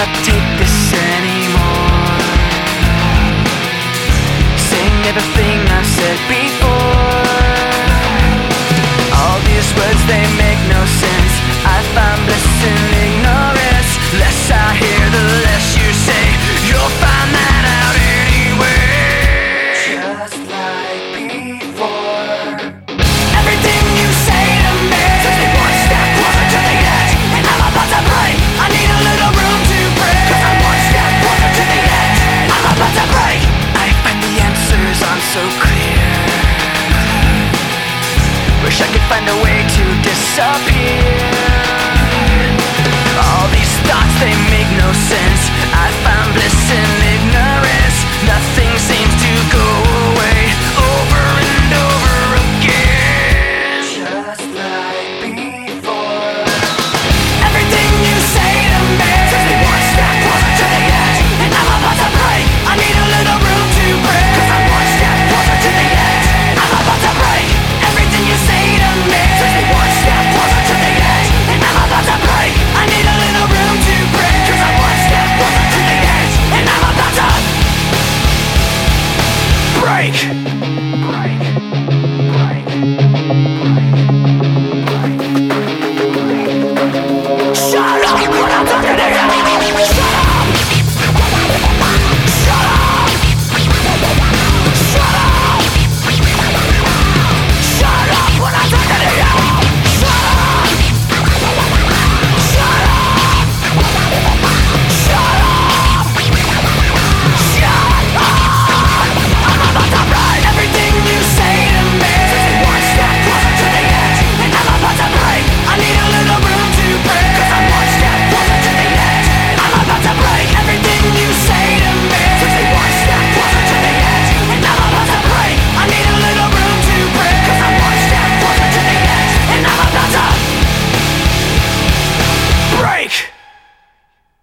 cannot take this anymore. Saying everything I said before so clear. Wish I could find a way to disappear.